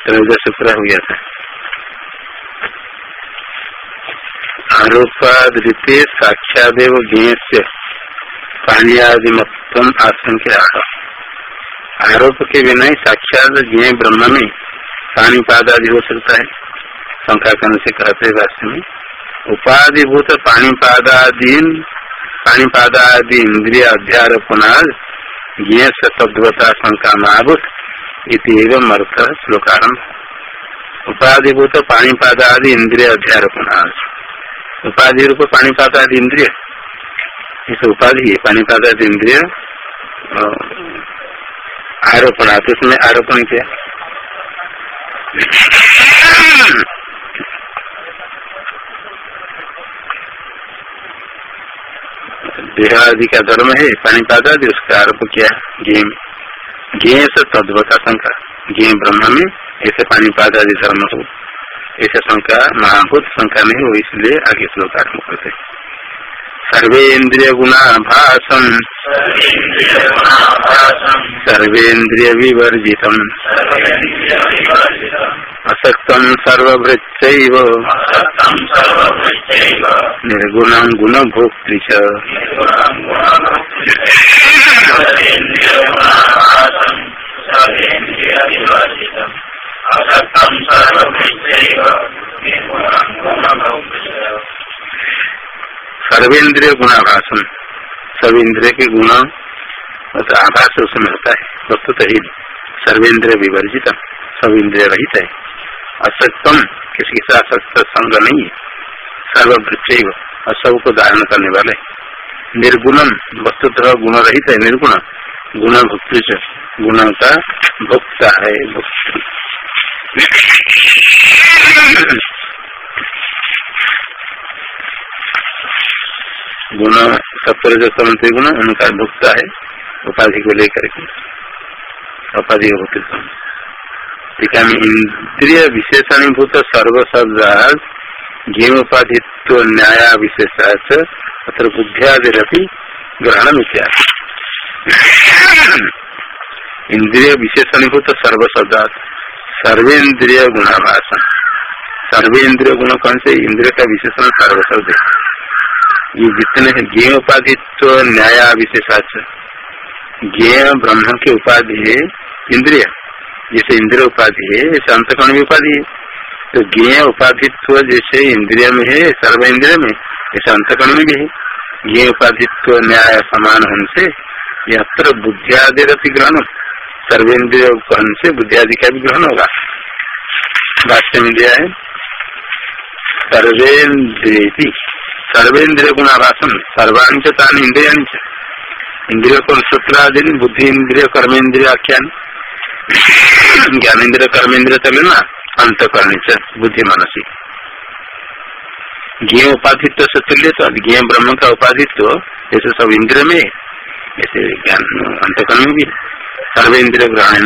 त्रयोदश पूरा हो गया था आरोपादृत्य साक्षादेव ज्ञ से पानी आदि मतम आशंका आरोप के बिना ही साक्षात ज्ञ ब्रह्म में पानी पाद आदि हो सकता है शंका करने से कहते भाष्य में उपाधिभूत पानी पादादीन पानी पादादि इंद्रिय अध्यारोपणाद ज्ञ से तद्वता शंका महाभूत इतम अर्थ श्लोकारंभ उपाधिभूत पानी पादादि इंद्रिय अध्यारोपणाद उपाधि रूप पानी पाता इंद्रिय। इस उपाधि पानी पाता इंद्रिय आरोपण तो उसमें आरोपण किया। देहादि का धर्म है पानी पाता उसका आरोप किया, गेम। गेय से तद्वत शंका ज्ञ ब्रह्म में ऐसे पानी आदि धर्म हो ऐसे शंका महाभूत शंका नहीं हो इसलिए आगे श्लोक आरंभ करते सर्वेन्द्रिय गुणा भाषम सर्वेन्द्रिय विवर्जित असक्तम सर्वभृत निर्गुण गुण भोक्तृ सर्वेन्द्रिय गुणाभाषण सब इंद्रिय के गुण आभास उसमें होता है। वस्तु तो ही सर्वेन्द्रिय विवर्जित सब इंद्रिय रहित है। असक्तम किसी के साथ संग नहीं सर्ववृक्ष और सबको धारण करने वाले। निर्गुणम, वस्तुतः गुण रहित है, निर्गुण। गुण भुक्ति गुण का भुक्ता है, भुक्ति। गुण सत्तर जो समन्त्री गुण उनका भुगता है, उपाधि को लेकर के। उपाधि भूत टीका में इंद्रिय विशेषणीभूत सर्व शब्द ज्ञ उपाधित्व न्याय विशेषाच अत्र बुद्धियादिरपि ग्रहण इत्यादि इंद्रिय विशेषणीभूत सर्व शब्दार्थ सर्वेन्द्रिय गुणाभाषण सर्वेन्द्रिय गुण कौन से इंद्रिय का विशेषण सर्व शब्द ये जितने ज्ञ उपाधित्व न्याय विशेषाच ज्ञ ब्रह्म की उपाधि है इंद्रिय जैसे इंद्रिय उपाधि है ऐसे अंतकर्ण भी उपाधि है। तो ज्ञ उपाधित्व जैसे इंद्रिय में है, सर्व इंद्रिय में ऐसे अंतकर्ण में भी है। ज्ञ उपाधित्व न्याय समान होने से यत्र बुद्धियादि ग्रहण सर्वेन्द्रिय उपहन से बुद्धि आदि का भी ग्रहण होगा। भाष्य में दिया है सर्वेन्द्रिय सर्वेन्द्रिय गुणाभाषण सर्वांचता इंद्रिया इंद्रिय को सूत्रादि बुद्धि इंद्रिय कर्मेन्द्रिय आख्यान। ज्ञानेन्द्रिय कर्मेन्द्रिय चले ना अंत करने से बुद्धि मानसी ज्ञ उपाधित्व से तुल्य तो ज्ञ ब्रह्म का उपाधित्व ऐसे सब इंद्रिय में, ऐसे ज्ञान, अंतकरण में भी। सर्वेन्द्रिय ग्रहण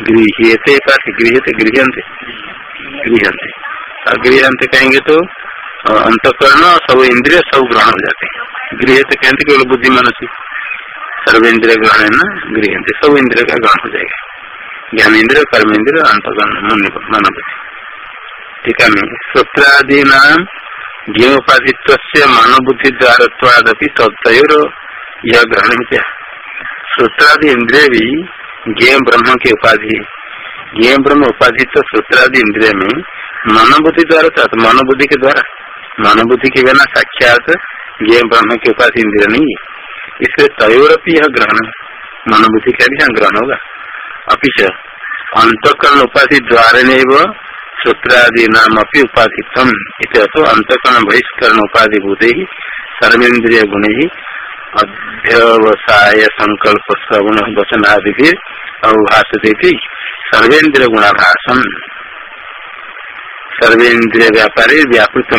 गृहते गृहते गृहते गृहते गृहते कहेंगे तो अंतकरण सब इंद्रिय सब ग्रहण हो जाते हैं। गृहते कहते केवल बुद्धि मनसी सर्वेन्द्रिय ग्रहण है ना गृहते सब इंद्रिय का ग्रहण हो जाएगा ज्ञान इंद्रिय कर्म इंद्रिय अंतकरण मन ठीक है सूत्रादि नाम ज्ञोपाधित्व से मानवबुद्धि द्वारत्वादपि तत्तर यह ग्रहण क्या। सूत्रादि इंद्रिय भी ज्ञ ब्रह्म की उपाधि। ज्ञ ब्रह्म उपाधि तो सूत्रादि इंद्रिय में मनोबुद्धि द्वारा था मनोबुद्धि के द्वारा। मनोबुद्धि के बिना साक्षात ज्ञ ब्रह्म की उपाधि इंद्रिय नहीं है। इसलिए तयोरपी यह ग्रहण मनोबुद्धि का भी ग्रहण होगा। अपिच अंतकरण उपाधि द्वारा नहीं सूत्रादि नाम अपनी उपाधित्व इत अंतकरण बहिष्करण उपाधि भूत ही, सर्वेन्द्रिय गुण ही, अध्यवसाय संकल्प श्रवण वचन आदि भी अवभाषते थी सर्वेन्द्र गुणाभाषण सर्वेन्द्रिय व्यापारी व्यापृत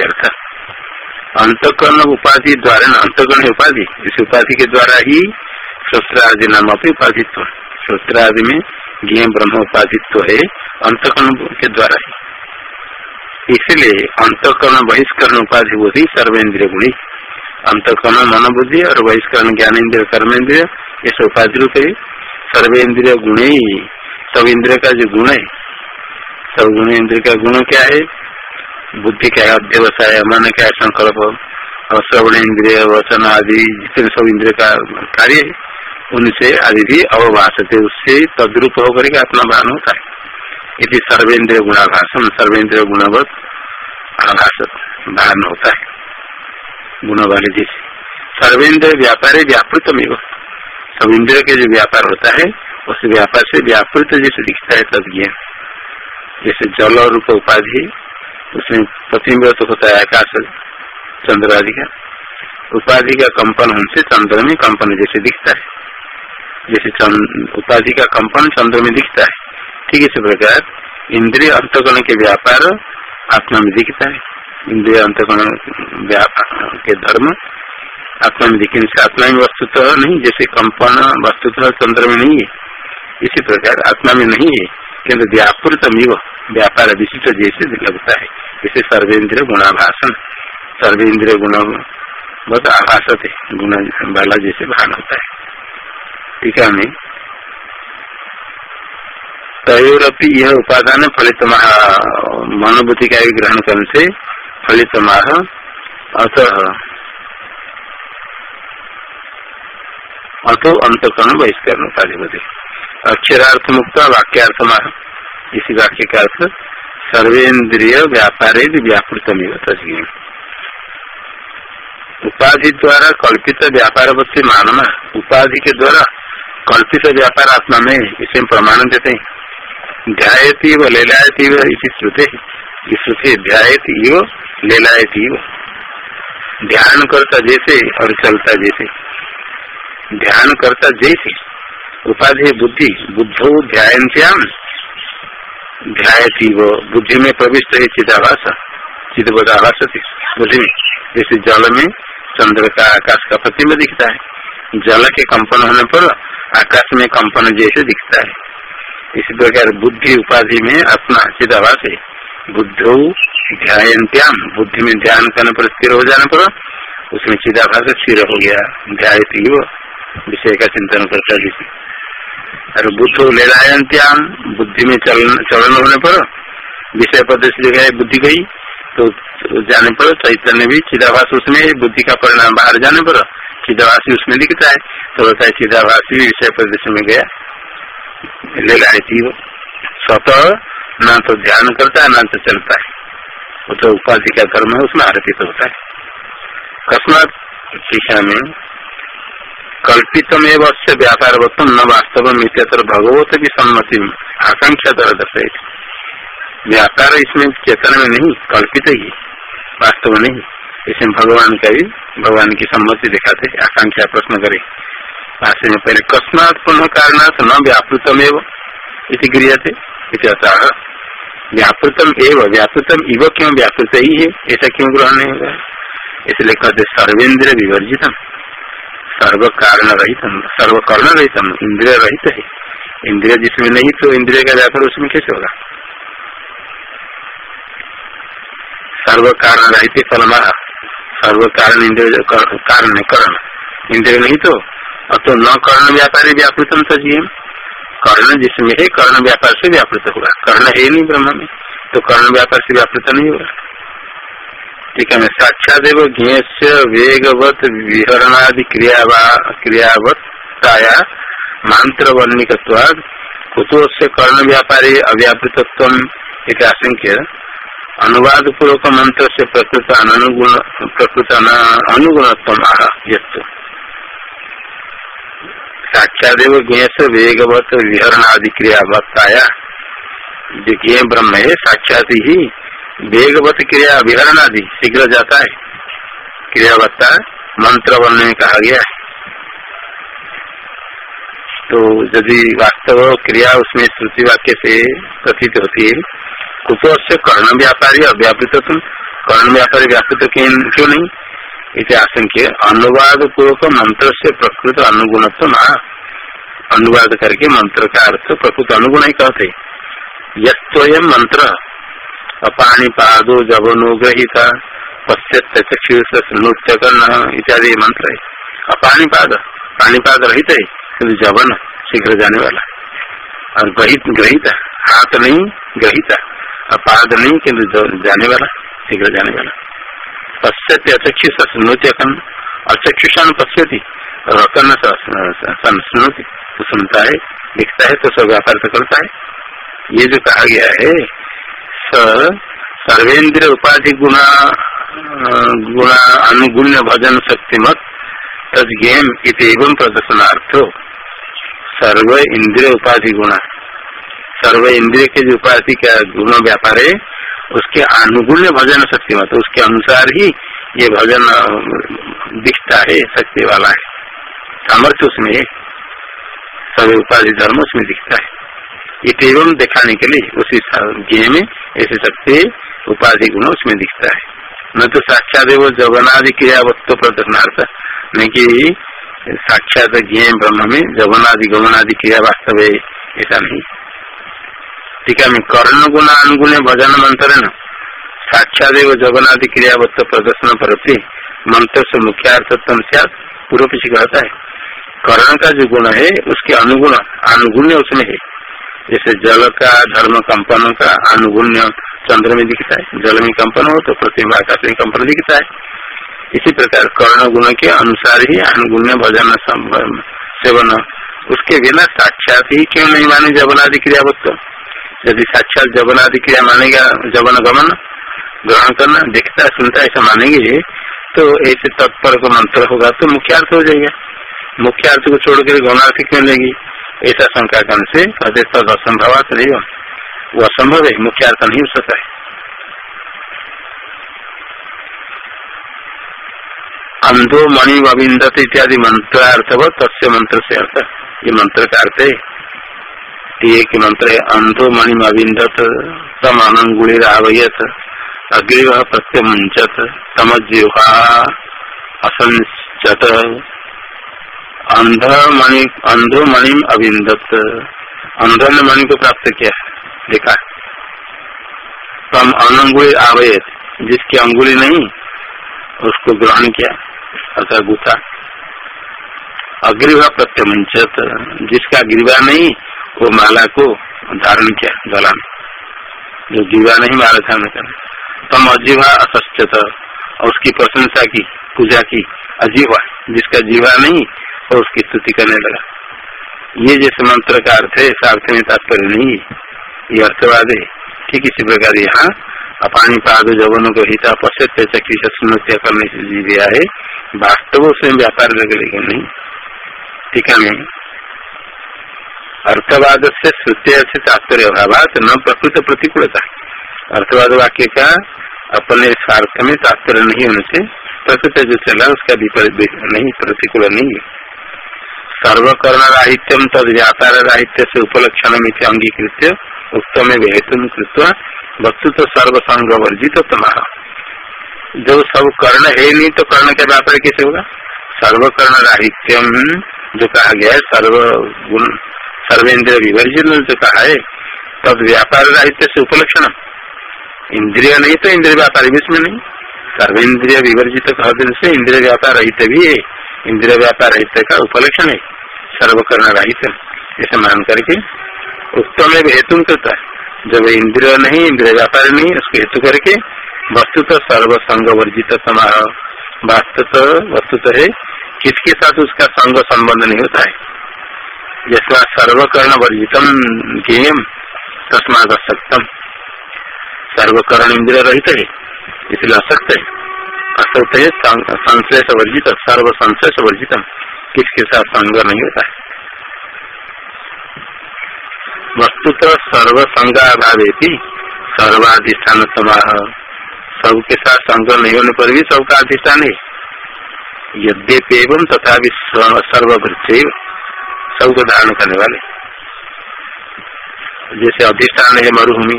अर्थ अंतकरण उपाधि द्वारा ना, अंतकरण उपाधि। इस उपाधि के द्वारा ही श्रोत्रादि नाम अपनी उपाधित्व श्रोत्रादि में ज्ञ ब्रह्म उपाधित्व है, अंतकरण के द्वारा ही। इसलिए अंतकरण बहिष्करण उपाधि ही सर्वेन्द्रिय गुणी। अंतकरण मनोबुद्धि और बहिष्करण ज्ञानेन्द्रिय कर्मेन्द्रिय ये उपाधि रूप है सर्वेन्द्रिय गुण ही। सब इंद्रिय का जो गुण है सब गुण इंद्रिय का गुण क्या है? बुद्धि क्या है अध्यवसाय मन क्या है संकल्प और श्रवण इंद्रिय, वचन आदि, जितने सब इंद्रिय का कार्य उनसे आदि भी अवभाषते उससे तद्रूप होकर के अपना भान होता है। यदि सर्वेन्द्रिय गुणाभाषण सर्वेन्द्रिय गुणवत आभास भान होता है। गुण वाले जैसे सर्वेन्द्र व्यापार व्यापृतम सब इंद्रिय के जो व्यापार होता है, उस व्यापार से व्यापृत जैसे दिखता है ज्ञान जैसे जल और रूप उपाधि उसमें प्रतिम्बत होता है आकाश चंद्र आदि का। उपाधि का कंपन हमसे चंद्र में कंपन जैसे दिखता है। जैसे उपाधि का कंपन चंद्र में दिखता है। ठीक इसी प्रकार इंद्रिय अंतकरण के व्यापार आत्मा में दिखता है। इंद्रिय अंतकरण के धर्म आत्मा में दिखने से आत्मा में वस्तुतः नहीं, जैसे कंपन वस्तुतः चंद्र में नहीं है। इसी प्रकार आत्मा में नहीं है। किन्तु व्यापृतम व्यापार विशिष्ट जैसे लगता है। जैसे सर्वेन्द्र गुणाभाषण सर्व इंद्रिय गुण बहुत आभास थे गुण वाला जैसे भान होता है। ठीक है, हमें। तयोरपी यह उपादान फलित मनोभूति का ग्रहण करने से फलित अतः अतो अंतकरण बहिष्करण कार्य अक्षरार्थ मुक्त वाक्यार्थ इसी वाक्य का अर्थ, सर्वेन्द्रिय व्यापार व्यापृतम तस्वीर उपाधि द्वारा कल्पित व्यापार बच्चे मानना, उपाधि के द्वारा कल्पित व्यापार आत्मा में इसे प्रमाण देते हैं। ध्यायती व लेलायती इसी श्रुते श्रुति ध्यायती वो लेलायती ध्यान करता जैसे और चलता जैसे। ध्यान करता जैसे। उपाधि बुद्धि, बुद्धो ध्यान ध्यायती वो बुद्धि में प्रविष्ट है चिदाभास चिदबदाभास बुद्धि में। जैसे जल में चंद्र का आकाश का प्रतिम्ब दिखता है। जल के कंपन होने पर आकाश में कंपन जैसे दिखता है। इसी प्रकार बुद्धि उपाधि में अपना चिदाभास है। बुद्धो ध्यान बुद्धि में ध्यान करने पर स्थिर हो जाने पर उसमें चिदाभास स्थिर हो गया। ध्यायती वो विषय का चिंतन करता जिसे और बुद्धो लेलायंत्याम बुद्धि में चलन होने पर, विषय पद से जगह बुद्धि गई तो जाने पर चैतन्य भी चिदाभास उसमें, बुद्धि का परिणाम बाहर जाने पर, चिदाभासी उसमें दिखता है। तो होता है चिदाभासी विषय प्रदेश में गया। ले थी वो। स्वतः न तो ध्यान करता है न तो चलता है। वो तो उपाधि का कर्म है, उसमें आरोपित होता है। कस्मात शिक्षा में कल्पितमेव से व्यापार वस्तु न वास्तव मित्र भगवत की सम्मति आकांक्षा द्वारा दर्शाई व्यापार इसमें चेतन में नहीं, कल्पित ही, वास्तव नहीं। इसमें भगवान का भी भगवान की सम्मति दिखाते, आकांक्षा प्रश्न करे। भाष्य में पहले कस्मात पुनः कारणात न व्यापृतम एवं गृह थे व्यापृतम एवं, व्यापृतम इव क्यों व्यापृत ही है, ऐसा क्यों ग्रहण नहीं होगा? इसलिए कहते सर्वेन्द्र विवर्जितम। सर्व कारण रहित सर्व कर्ण रहित इंद्रिय रहित है इंद्रिय जिसमें नहीं तो इंद्रिय का व्यापार उसमें कैसे होगा? सर्व कारण रहते फलमा सर्व कारण इंद्रिय कारण है, कर्ण। इंद्रिय नहीं तो अब तो न कर्ण व्यापारी व्यापृतम सजीव कर्ण जिसमें है, कर्ण व्यापार से व्यापृत होगा। कर्ण है नहीं ब्रह्म में तो कर्ण व्यापार से व्यापृत नहीं होगा। ठीक है साक्षात ज्ञ से वेगवत, विहरणादि क्रियावत्ताया मंत्र वर्णिकवाद कुतो से कर्ण व्यापारी अव्यापृतत्व आशंक्य अनुवाद पूर्वक मंत्र से प्रकृत अनुगुण प्रकृत अनुगुणत्व साक्षादेव ज्ञ वेगवत विहरण आदि क्रिया जो ज्ञ ब्रह्म है साक्षात ही वेगवत क्रिया विहरण आदि शीघ्र जाता है। क्रिया बता मंत्र बनने में कहा गया है। तो यदि वास्तव क्रिया उसमें श्रुति वाक्य से कथित होती है कुतो से कर्ण व्यापारी अव्यापृत कर्ण व्यापारी व्यापृत क्यों नहीं? इसे आशंक्य अनुवाद पूर्वक मंत्र से प्रकृत अनुगुणत्व ना। अनुवाद करके मंत्र का अर्थ प्रकृत अनुगुण ही कहते यम मंत्र। अपाणी पादो जबनो ग्रहिता पश्चात चक्षुष नृत्य करना इत्यादि मंत्र है अपाणी पाद पानीपाद रहित है जबन शीघ्र जाने वाला। और ग्रहित, ग्रहिता, हाथ नहीं, ग्रहिता और पाद नहीं, किन्तु जाने वाला, शीघ्र जाने वाला। पश्यति अचक्षु सुनोती अखन अचक्षुषण पश्यति और अकन तो सुनता है, दिखता है तो सब व्यापार तो करता है। ये जो कहा गया है सर्वेन्द्र उपाधि गुणा गुणा अनुगुण्य भजन शक्ति मत तजेम एवं प्रदर्शनार्थ सर्व इंद्रिय उपाधि गुणा। सर्व इंद्रिय के जो उपाधि का गुण व्यापार है? उसके अनुगुण्य भजन शक्ति मत उसके अनुसार ही ये भजन दिखता है, शक्ति वाला है। सामर्थ्य उसमें सभी उपाधि धर्म उसमें दिखता है। एवं दिखाने के लिए उसी ज्ञ में ऐसे शक्ति उपाधि गुण उसमें दिखता है। न तो साक्षात वो जगनादि क्रिया वक्त प्रदर्शनार्थ नहीं कि साक्षात ज्ञ ब्रह्म में जगनादि गमनादि क्रिया वास्तव है ऐसा नहीं। ठीक है कर्ण गुण, अनुगुण, भजन, मंत्र न। साक्षात जगनादि क्रियावत्त प्रदर्शन प्रति मंत्र से मुख्यार्थत्म से पूर्व पीछे कहता है। कर्ण का जो गुण है, उसके अनुगुण, अनुगुण्य उसमें है। जैसे जल का धर्म कंपन का अनुगुण्य चंद्र में दिखता है। जल में कंपन हो तो प्रतिमा आकाश में कंपन दिखता है। इसी प्रकार कर्ण गुण के अनुसार ही अनुगुण्य भजन सेवन। उसके बिना साक्षात ही क्यों नहीं माने जबनादि क्रियावत्व यदि साक्षात जबनादि क्रिया मानेगा, जबन गमन, ग्रहण करना, देखता, सुनता, ऐसा मानेंगे तो ऐसे तत्पर को मंत्र होगा तो मुख्यार्थ हो जाएगा। मुख्यार्थ को छोड़कर गौनार्थ क्यों लेगी ऐसा शंका करने से कहते तद असंभव नहीं वो असंभव है, मुख्य अर्थ नहीं हो सकता है। अंधो मणि अविंदत इत्यादि मंत्र अर्थ व तस्य मंत्र से अर्थ। ये मंत्र का अर्थ है। एक मंत्र है, अंधो मणि अविंदत तम अनंगुली आवयत अग्रिव प्रत्यमुंचत तमज्जिहा असंचत अंध मणि अंधो मणि अविंदत अंध ने मणि को प्राप्त किया? देखा तम अनंगुली आवेद जिसकी अंगुली नहीं, उसको ग्रहण किया। अर्थात गुथा अग्रिवा प्रत्यमंचत। जिसका ग्रीवा नहीं, वो माला को धारण किया गला में जो गिरवा नहीं, माला धारण कर तम अजीवा और उसकी प्रशंसा की, पूजा की, अजीवा। जिसका जीवा नहीं तो उसकी स्तुति करने लगा। ये जैसे मंत्र का अर्थ है सार्थ में तात्पर्य नहीं, ये अर्थवाद। है ठीक इसी प्रकार यहाँ अपानी पाद जवनों को हिता पश्चित चक्री सुनत्या करने से जी दिया है। वास्तव उसमें व्यापार लगेगा नहीं? ठीक है अर्थवाद से श्रुति से तात्पर्य अभाव न प्रकृत प्रतिकूलता। अर्थवाद वाक्य का अपने स्वार्थ में तात्पर्य नहीं होने से प्रकृत जो चला, उसका विपरीत नहीं, प्रतिकूल नहीं। है सर्वकर्ण राहित्यम तद व्यापार राहित्य से उपलक्षण अंगीकृत उत्तम हेतु वस्तु तो सर्वसंग वर्जित तमाह जब सब कर्ण है नहीं तो कर्ण का व्यापार कैसे होगा? सर्वकर्ण राहित्यम जो कहा गया है, सर्व गुण सर्वेन्द्रिय विवर्जित जो कहा है तब व्यापार राहित्य से उपलक्षण इंद्रिय नहीं तो इंद्रिय व्यापार भी इसमें नहीं। सर्वेन्द्रिय विवर्जित कह से इंद्रिय व्यापार रहित भी है। इंद्रिय व्यापार रहित का उपलक्षण है। सर्वकर्ण रहित ऐसे मान करके उत्तम एक हेतु करता है। जब इंद्रिय नहीं इंद्रिय व्यापार नहीं, उसको हेतु करके वस्तु तो सर्वसंग वर्जित समाह वास्तु तो वस्तु तो है, किसके साथ उसका संग संबंध नहीं होता है। जिसका सर्वकर्ण वर्जितम गेम तस्माद असक्तम सर्वकर्ण इंद्रिय रहित है, इसलिए असक्त है। असक्त है संश्लेष वर्जित सर्व संश्लेष वर्जितम किसके साथ संग नहीं होता है। सर्व संग अभाव सर्वाधिष्ठान समाह सबके साथ संग नहीं होने पर भी सबका अधिष्ठान है। यद्यप एवं तथा सर्ववृक्ष सबको धारण करने वाले। जैसे अधिष्ठान है मरुभूमि,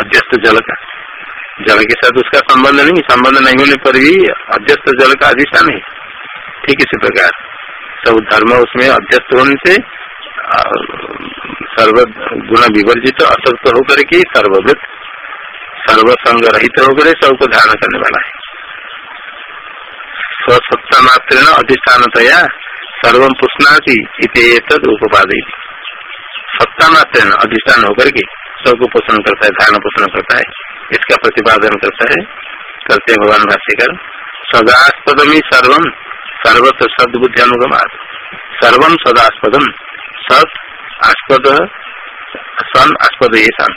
अध्यस्त जल का। जल के साथ उसका संबंध नहीं संबंध नहीं होने पर भी अध्यस्त जल का अधिष्ठान है ठीक इसी प्रकार। सब धर्म उसमें अध्यस्त होने से सर्व गुण विवर्जित, असक्त होकर के सर्ववृत, सर्वसंग रहित होकर सबको धारण करने वाला है। स्वसत्ता मात्र अधिष्ठानतया सर्व इत उपाधि सत्ता मात्र अधिष्ठान होकर के सबको पोषण करता है धारण पोषण करता है। इसका प्रतिपादन करता है। करते भगवान भाष्यकर। सदास्पदमी सर्वम सर्वत्र सदबुद्धि अनुगम सर्वम सदास्पदम सत आस्पद, सन आस्पद ये सन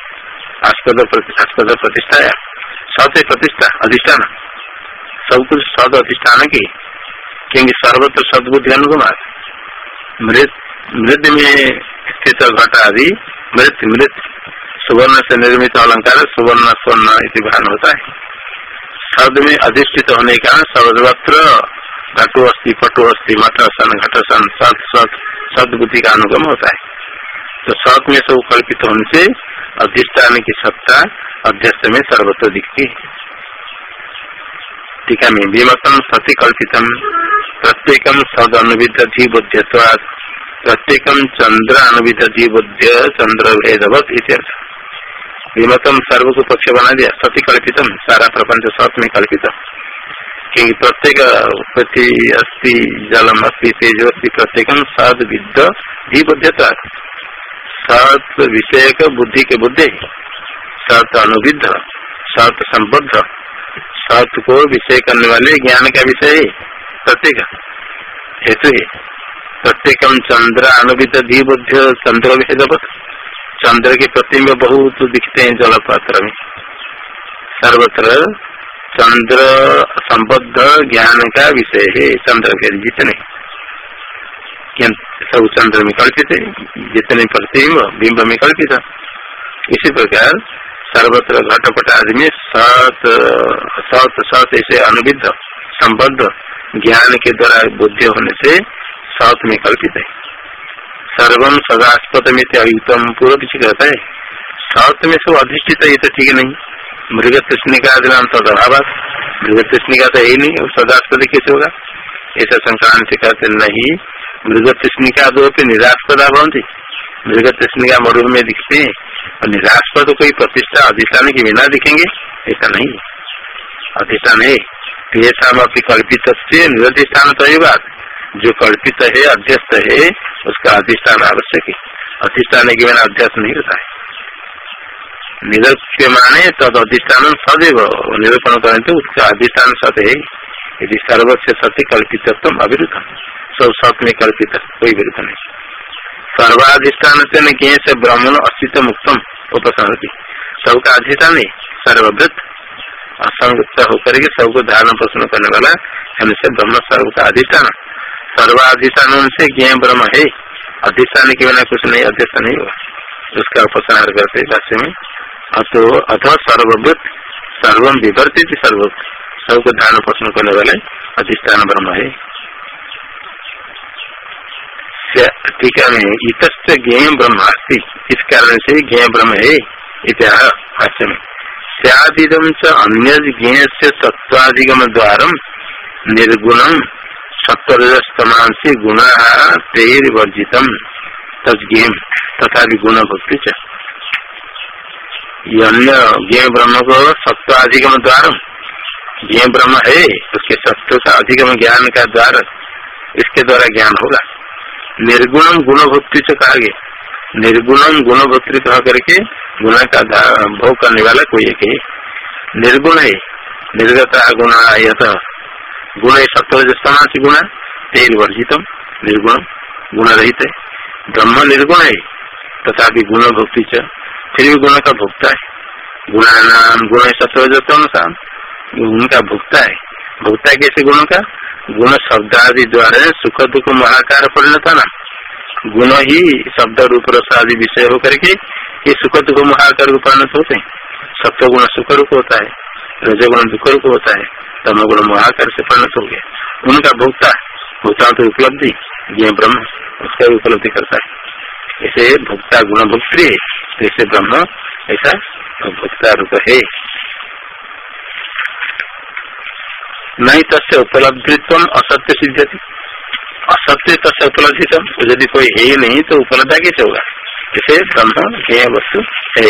आस्पद आस्पद प्रतिष्ठा सत प्रतिष्ठा, अधिष्ठान। सब कुछ सद अधिष्ठान की। क्योंकि सर्वत्र सदबुद्धि अनुगम मृत मृद में स्थित घट आदि मृत मृत सुवर्ण से निर्मित अलंकार सुवर्ण, स्वर्ण इति भान होता है। सद में अधिष्ठित होने का सर्वत्र घटो अस्थि, पटो अस्थि मठ सन, घट सन, सत सत, सदबुद्धि का अनुगम होता है। तो सत में सब कल्पित होने से अधिष्ठान की सत्ता अध्यक्ष में सर्वत्र दिखती है। टीका में विमतम सती कल्पितम प्रत्येकम सद अनुविध बुद्धित्वाद प्रत्येकम चंद्र अनुविध बुद्ध चंद्र भेदवत इत्यर्थ। विमतम सर्व को पक्ष बना दिया। सती कल्पितम, सारा प्रपंच सत में कल्पित। क्योंकि प्रत्येक पृथ्वी अस्थि, जलम, अस्थि, तेज, अस्थि प्रत्येकम सद विद्ध धीबुद्धित्वाद सत विषय बुद्धि के बुद्धि सत अनुविध सत संबद्ध, सत को विषय करने वाले ज्ञान का विषय प्रत्येक। हेतु है प्रत्येकम चंद्र अनुविध बुद्ध, चंद्र भेदवत चंद्र के प्रतिम्ब बहुत दिखते हैं जल पात्र में सर्वत्र चंद्र संबद्ध ज्ञान का विषय है चंद्र के जितने। सब चंद्र में कल्पित है, जितने प्रतिम्ब बिंब में कल्पित इसी प्रकार सर्वत्र घटपट आदि में सत सत सत ऐसे अनुविध, संबद्ध ज्ञान के द्वारा बुद्धि होने से सत में कल्पित है। सर्वम सदास्पद में अयुतम पूर्व पीछे कहता है। सत में सब अधिष्ठित है ये तो ठीक नहीं। मृग कृष्णिका आदि नाम मृग कृष्णिका तो है ही नहीं सदास्पद कैसे होगा? ऐसा संक्रांति कहते नहीं। मृग कृष्णिका दो निरास्पदा बनती मृग कृष्णिका मरुभ में दिखते हैं। और तो कोई प्रतिष्ठा अधिष्ठान के बिना दिखेंगे, ऐसा नहीं। अधिष्ठान है। कल्पित निरधिष्ठान तो बात जो कल्पित है, अध्यस्त है, उसका अधिष्ठान आवश्यक है। अधिष्ठान के बिना अध्यस्त नहीं होता है। निरक्ष माने तद अधिष्ठान सदैव निरूपण करें तो उसका अधिष्ठान सत है। यदि सर्वस्व सत्य कल्पित अविरुद्ध सब सत में कल्पित कोई विरुद्ध नहीं। सर्वाधिष्ठान से से ब्राह्मण अस्तित्व मुक्तम उपसंहति सबका अधिष्ठान है सर्वभृत असंगत होकर सबको धारण पोषण करने वाला, हमसे ब्रह्म सर्व का अधिष्ठान। सर्वाधिष्ठान से ज्ञ ब्रह्म, है। अधिष्ठान के बिना कुछ नहीं, अध्यक्ष नहीं हुआ। उसका उपसंहार करते भाष्य में। अतो अथ सर्वभृत सर्वम विवर्तित सर्व सबको धारण पोषण करने वाले अधिष्ठान ब्रह्म, है। टीका में इत ज्ञ ब्रह्म अस्ति इस कारण से ज्ञ ब्रह्म, है। इतिहास भाष्य में। सदिदम च अन्य ज्ञ से सत्वाधिगम द्वार निर्गुणम सत्वरजस्तमान से गुण तेर्वर्जित तज्ञ तथा गुण भक्ति च। अन्य ज्ञ ब्रह्म को सत्वाधिगम द्वार ज्ञ ब्रह्म है, उसके सत्व का अधिगम ज्ञान का द्वार, इसके द्वारा ज्ञान होगा। निर्गुणम गुणभक्ति से कहा गया। निर्गुणम गुणभक्ति कह करके गुण का भोग करने वाला कोई एक है। निर्गुण है। निर्गता गुण आयत गुण है सत्वरजस्तमाच गुण तेल वर्जितम निर्गुण गुण रहित है ब्रह्म निर्गुण है तथा गुण भक्ति च फिर भी गुण का भोक्ता है गुण नाम गुण है उनका भुगता है भुगता कैसे गुणों का गुण शब्द आदि द्वारा सुख दुख महाकार परिणता ना गुण ही शब्द रूप रस आदि विषय होकर के ये सुख दुख महाकार परिणत होते हैं सत्य गुण सुख रूप होता है रजगुण दुख रूप होता है तम गुण महाकार से परिणत हो गया उनका भोक्ता भोक्ता तो उपलब्धि, ये ब्रह्म उसका भी उपलब्धि करता है। ऐसे भोक्ता गुण भुक्ति जैसे ब्रह्म, ऐसा भोक्ता रूप है। नहीं तस्य उपलब्धित्व असत्य सिद्ध थी असत्य तस्य उपलब्धित यदि कोई है ही नहीं तो उपलब्धा कैसे होगा? जैसे ब्रह्म ज्ञ वस्तु है।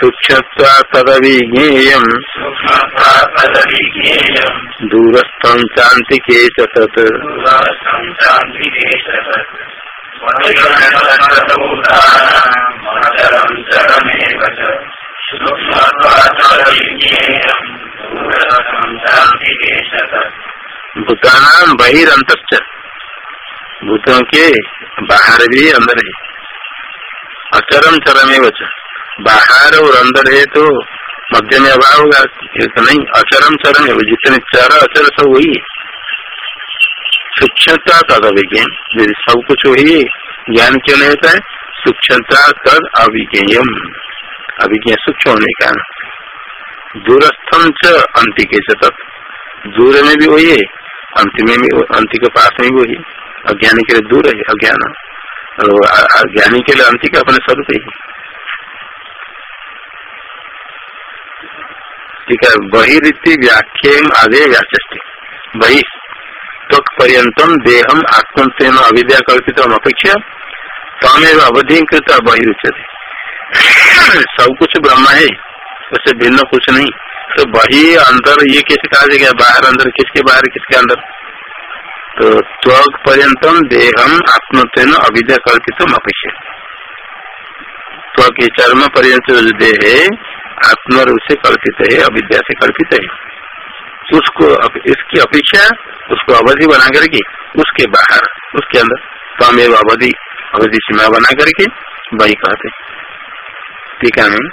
सूक्ष्म दूरस्थं चान्तिके च तत् भूतानाम बहिर्त भूतों के बाहर भी अंदर ही। अचरम चरम एवं बाहर और अंदर है तो मध्य में अभाव होगा। तो नहीं, अचरम चरम है जितने चर अचर सब वही सूक्ष्मता तद अभिज्ञान, यदि सब कुछ वही ज्ञान क्यों नहीं होता है? सूक्ष्मता तद अभिज्ञम अभिज्ञ सूक्ष्म होने का दूरस्थम च अंतिके तत्। दूर में भी वही है अंतिम में भी, अंति के पास में भी वही अज्ञानी के लिए दूर है, अज्ञान। और अज्ञानी के लिए अंति का अपने स्वरूप ही। ठीक है बहिरीति व्याख्या आगे व्याचे बहि त्वक पर्यतम देहम आत्मतेन अविद्या कल्पित अपेक्षा तमेव अवधि कृत बहिरुचते सब कुछ ब्रह्म है, उससे भिन्न कुछ नहीं। तो वही अंदर ये कैसे कहा जाएगा बाहर अंदर किसके बाहर, किसके अंदर? तो त्वग पर्यतम देहम आत्मत्व अविद्या कल्पित अपेक्षा त्वक चर्म पर्यंत जो देह है आत्म रूप से कल्पित है अविद्या से कल्पित है। उसको इसकी अपेक्षा, उसको अवधि बना करके, उसके बाहर, उसके अंदर तमेव अवधि अवधि सीमा बना करके, वही कहते टीका में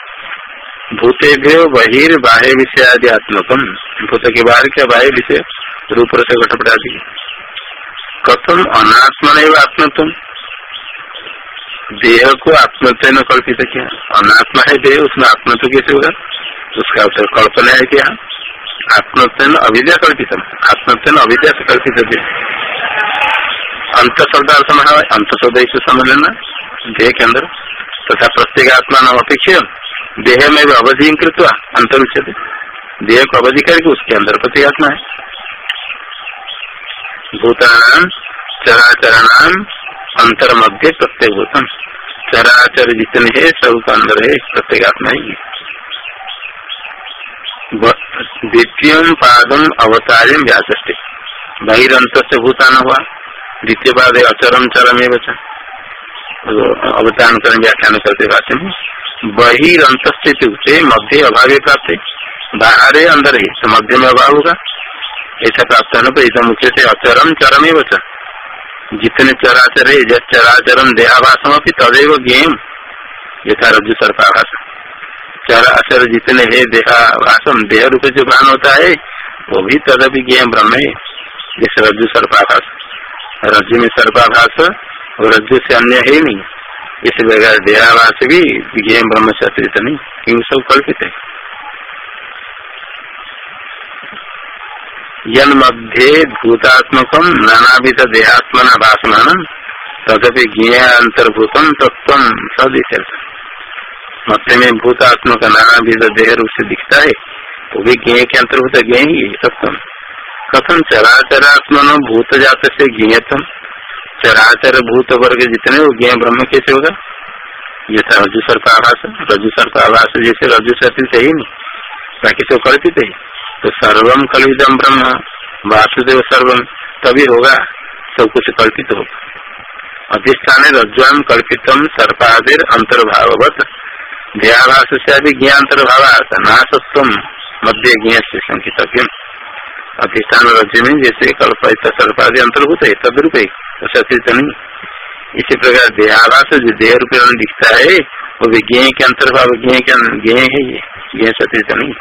भूतेभ्य बहिर् बाह्य विषय आदि आत्मकम। भूत के बाहर क्या बाह्य विषय? रूप से घटपट आदि कथम अनात्मन आत्मत्म देह को आत्मत्व न कल्पित क्या। अनात्मा है देह, उसमें आत्मत्व कैसे होगा उसका उत्तर कल्पना है क्या आत्मत्व अविद्या कल्पित आत्मत्व अविद्या से कल्पित देह अंत शब्द अर्थ अंत शब्द इसे समझ लेना, देह के अंदर। तथा प्रत्येक आत्मा नाम अपेक्षा देह में भी अवधि कृत्वा अंतर उचित देह को अवधि करके उसके अंदर प्रत्येक प्रतिआत्मा है। भूतानाम चराचरणाम अंतर मध्य प्रत्येक भूतम चराचर जितने है सबका अंदर है प्रत्येक आत्मा ही द्वितीय पादम अवतार्य व्याचे बहिंत से भूतान हुआ। द्वितीय पाद अचरम चरम है बचा। अवतारण करें व्याख्यान करते भाषण में बहिर्त से मध्य अभाव प्राप्त बाहर है, अंदर है। तो मध्य में अभाव होगा। ऐसा प्राप्त होने, पर ऐसा मुख्य से अचरम चरम ही बचा। जितने चराचर है चराचरम देहाभाषम अपनी तदेव गेम यथा रज्जु सर्पाभाष चराचर जितने है देहाभाषम देह रूप जो भान होता है, वो भी तदपि गेम ब्रह्म है। जैसे रज्जु सर्पाभाष रज्जु में सर्पाभाष और रज्जु से अन्य है नहीं। इस बगैर देहावास भी विज्ञान ब्रह्म से अतिरिक्त नहीं। क्यों? सब कल्पित है। यन मध्य भूतात्मक नानाविध देहात्मना भाषमान तथपि ज्ञ अंतर्भूतम तत्व सदित मध्य में भूतात्मक नानाविध देह रूप से दिखता है वो भी ज्ञ के अंतर्भूत ज्ञ ही सत्तम कथम चराचरात्मन भूत जात से ज्ञतम चराचर भूत वर्ग जितने वो ज्ञ ब्रह्म कैसे होगा? ये था रजु सर्प आवास रजु सर्प आवास जैसे रजु सती से ही नहीं, बाकी तो कल्पित है तो सर्वम कल्पितम ब्रह्म, वासुदेव सर्वम तभी होगा, सब कुछ कल्पित होगा। अधिष्ठान रज्जुआम कल्पितम सर्पादिर अंतर्भावत ध्याभास से अभी ज्ञातर्भाव नाशत्व मध्य ज्ञ से संकित अधिष्ठान रज्जु में जैसे कल्पित सर्पादि अंतर्भूत है, तदरूप है नहीं इसी प्रकार देहावास जो देह रूप दिखता है, वो भी ज्ञ के अंतर्भाव ज्ञ के ज्ञ है ये ज्ञ सत्य नहीं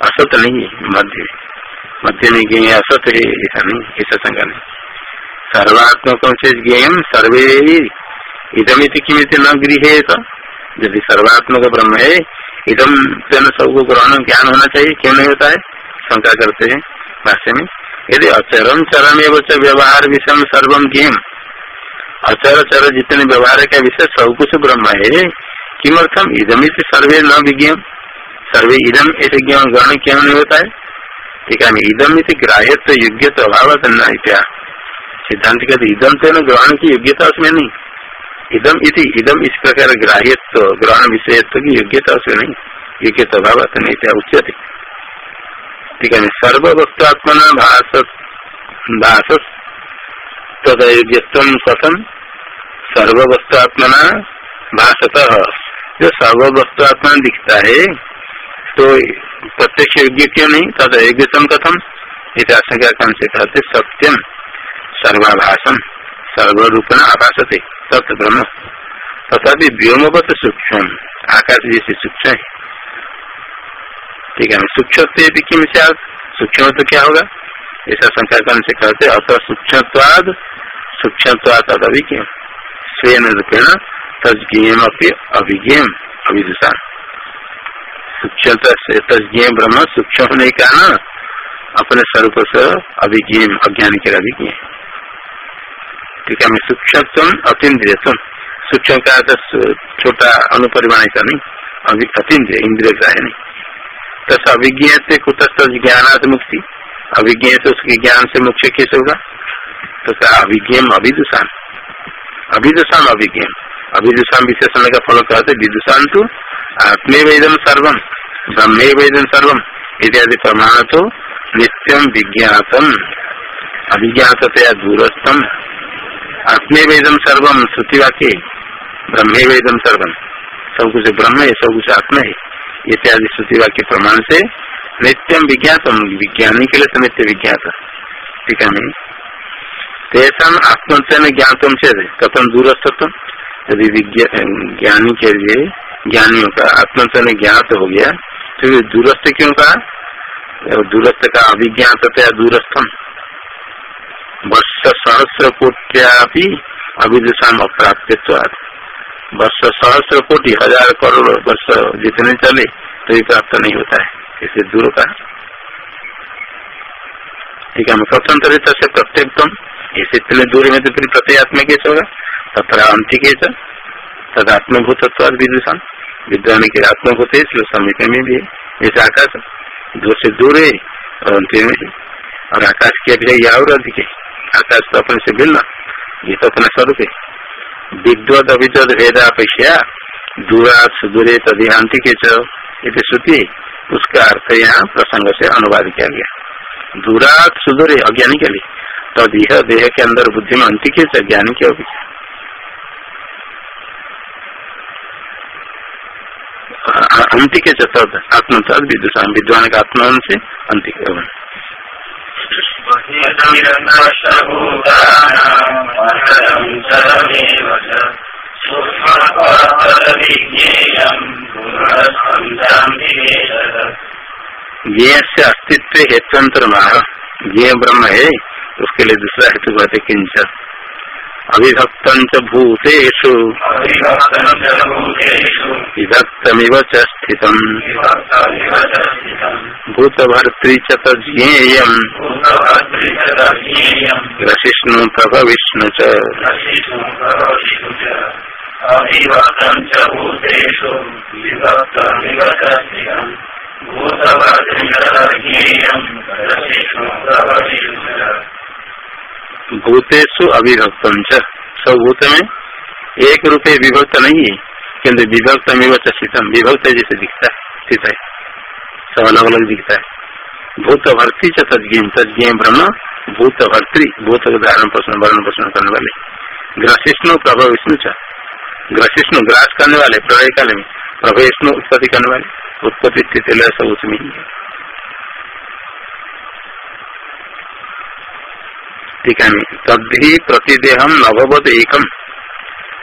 असत नहीं, मध्य। मध्य में ज्ञ असत है, ऐसा नहीं, ऐसा संज्ञा नहीं। सर्वात्मक से ज्ञम सर्वे इदमित किमित न गृह तो यदि सर्वात्मक ब्रह्म है इदम तेन सबको ग्रहण ज्ञान होना चाहिए, क्यों नहीं होता है? शंका करते हैं, भाष्य में। यदि अचरम चरम एवं व्यवहार विषम सर्वम गेम अचर चर जितने व्यवहार का विषय, सब कुछ ब्रह्म है किमर्थम इदम से सर्वे न विज्ञ सर्वे इदम ऐसे ज्ञान ग्रहण क्यों नहीं होता है। ठीक है इदम इसे ग्राह्यत्व योग्यता अभाव न क्या सिद्धांत कहते इदम तो ग्रहण की योग्यता उसमें नहीं। इदम इति, इदम इस प्रकार ग्राह्यत्व ग्रहण विषयत्व की योग्यता उसमें नहीं। योग्यता अभाव नहीं क्या उच्चते ठीक है सर्व वस्तुआत्मना भाष भाष तदयोग्यत्व कथम सर्व वस्तुआत्मना भाषत जो सर्व वस्तुआत्मा दिखता है तो प्रत्यक्ष योग्य क्यों नहीं? तथा योग्यतम कथम इतिहास से कहते सत्यम सर्वाभाषम सर्वरूपण आभाषते तत् ब्रह्म। तथा व्योमवत सूक्ष्म, आकाश जैसे सूक्ष्म है। ठीक है सूक्ष्म किम से सूक्ष्म तो क्या होगा? ऐसा संख्या कर्ण से कहते अत सूक्ष्मवाद सूक्ष्मवाद तद क्यों स्वयं रूपेण तज्ञम अपनी अभिज्ञम अभिदुषा सूक्ष्म ब्रह्म सूक्ष्म होने का ना अपने स्वरूप से अभिज्ञ अज्ञान के अभिज्ञ ठीक है सूक्ष्म अतीन्द्रिय सूक्ष्म का छोटा अनुपरिमाणित नहीं, अभी, अतीन्द्रिय, इंद्रिय का है नहीं। तथा अभिज्ञ से कुतस्त ज्ञानात मुक्ति अभिज्ञ से उसके ज्ञान से मुख्य कैसे होगा? तथा अभिज्ञम अभिदुषान अभिदुषान अभिज्ञ अभिदुषान विशेषण का फल कहते विदुषान तो आत्मे सर्वम। ब्रह्मे वेदम सर्वम इत्यादि प्रमाण तो नित्यम विज्ञातम। अभिज्ञातया दूरस्थम। आत्मे वेदम सर्वम श्रुति वाक्य ब्रह्मे वेदम सब कुछ ब्रह्म है सब कुछ आत्मा है इत्यादि श्रुति वाक्य प्रमाण से नित्यम विज्ञातम। विज्ञानी के लिए तो नित्य विज्ञात। ठीक है तेषा आत्मचन ज्ञातम से कथम दूरस्थत्व? यदि ज्ञानी के लिए ज्ञानियों का आत्मचन ज्ञात हो गया तो दूरस्थ क्यों कहा दूरस्थ का अभिज्ञात दूरस्थम। वर्ष सहस्र कोटिया भी अभिदुषाम अप्राप्त वर्ष सहस्र कोटि हज़ार करोड़ वर्ष जितने चले तो ये प्राप्त नहीं होता है। इसे दूर का। ठीक है स्वतंत्र से प्रत्येकम ऐसे इतने दूर में तो फिर प्रत्येगात्म कैसे होगा तथा अंतिक तदात्मभूतत्व विदुषान विद्वान के आत्मभूत है इसलिए समीप में भी है। जैसे आकाश दूर से दूर है और अंतिम में है और आकाश की अभिनय और अधिक है। आकाश तो अपने से भिन्न। ये तो अपना स्वरूप है। विद्वत अभिजत भेदापेक्षा दूरा, सुदूरे तदिहांति के श्रुति उसका अर्थ यहाँ प्रसंग से अनुवाद किया गया। दूरात सुदूरे, अज्ञानी के लिए। तद यह देह के अंदर बुद्धि में अंतिक है ज्ञानी के अभिज्ञा अंतिक चतुर्थ आत्मतद विदुषाम विद्वान का आत्मा से अंतिक ये से अस्तित्व हेतुअंतर ये ब्रह्म है, उसके लिए दूसरा हेतु कहते किंचन अभिभक्त भूतेषु। विभक्तमिव स्थित स्थितम् भूतभर्तृ च। तज्ञेयम् ग्रसिष्णु प्रभविष्णु च। भूतेषु अभिभक्तम सब भूत में एक रुपये विभक्त नहीं है। किन्तु विभक्त में शीतम विभक्त जैसे दिखता है, स्थित है। सब अलग अलग दिखता है। भूत भर्ती च तज्ञ ब्रह्म भूत भर्ती भूत धारण प्रश्न, वर्ण प्रश्न करने वाले। ग्रसिष्णु प्रभव विष्णु च। ग्रसिष्णु ग्रास करने वाले, प्रलय काल में। प्रभव विष्णु उत्पत्ति करने वाले। उत्पत्ति स्थिति सब उसमें ही है। ठीक है तभी प्रतिदेहम नवबद एकम।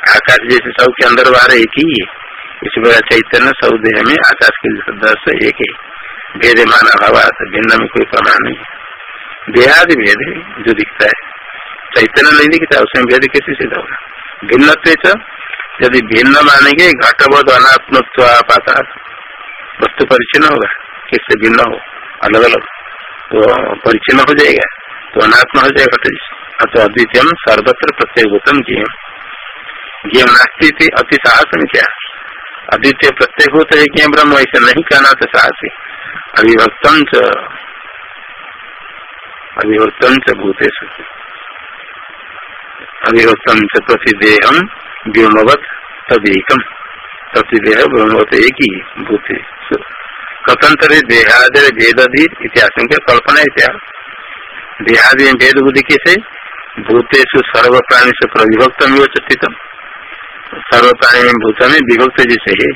आकाश जैसे सब के अंदर बाहर एक ही है। इस प्रकार चैतन्य सब देह में आकाश के दस एक है। भेद माना भाव भिन्न में कोई प्रमाण नहीं देहादि भेद है, जो दिखता है। चैतन्य नहीं दिखता, उसमें भेद कैसे सिद्ध होगा। भिन्न यदि भिन्न मानेंगे, घटबोध, अनात्मत्व पाता वस्तु परिचन्न होगा। किससे भिन्न हो? अलग अलग तो परिचन्न हो जाएगा तो अनात्म हो जाएगा घट अतो अद्वितीय सर्वत्र प्रत्येक भूतम की ज्ञ नास्ती थी अति साहस में क्या? अद्वितीय प्रत्येक होते है कि ब्रह्म ऐसे नहीं कहना तो साहसी। च अभिभक्तम च भूतेश अभिभक्तम च प्रतिदेहम व्योमवत तदेकम प्रतिदेह व्योमवत एक ही भूते कथंतरे देहादि भेदी इतिहास कल्पना इतिहास देहादि भेद बुद्धि कैसे? भूतेषु सर्व प्राणी से प्रविभक्त स्थित सर्व प्राणी में भूत में विभक्त जैसे है।